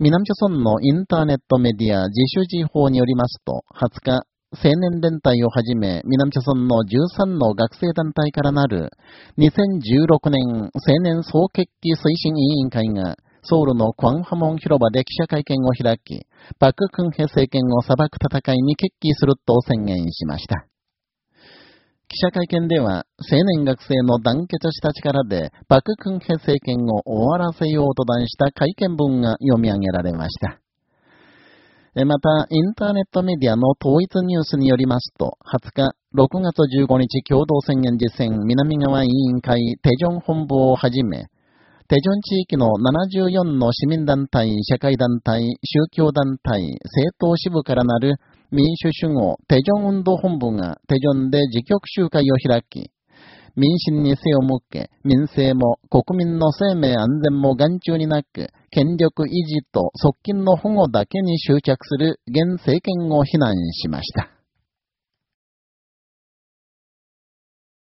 南朝村のインターネットメディア自主事報によりますと、20日、青年連隊をはじめ、南朝村の13の学生団体からなる、2016年青年総決起推進委員会が、ソウルのクワンハモン広場で記者会見を開き、パク・クンヘ政権を裁く戦いに決起すると宣言しました。記者会見では、青年学生の団結した力で、パク・クンヘ政権を終わらせようと談した会見文が読み上げられました。また、インターネットメディアの統一ニュースによりますと、20日、6月15日共同宣言実践南側委員会テジョン本部をはじめ、テジョン地域の74の市民団体、社会団体、宗教団体、政党支部からなる民主主義テジョン運動本部がテジョンで自局集会を開き、民心に背を向け、民政も国民の生命安全も眼中になく、権力維持と側近の保護だけに執着する現政権を非難しました。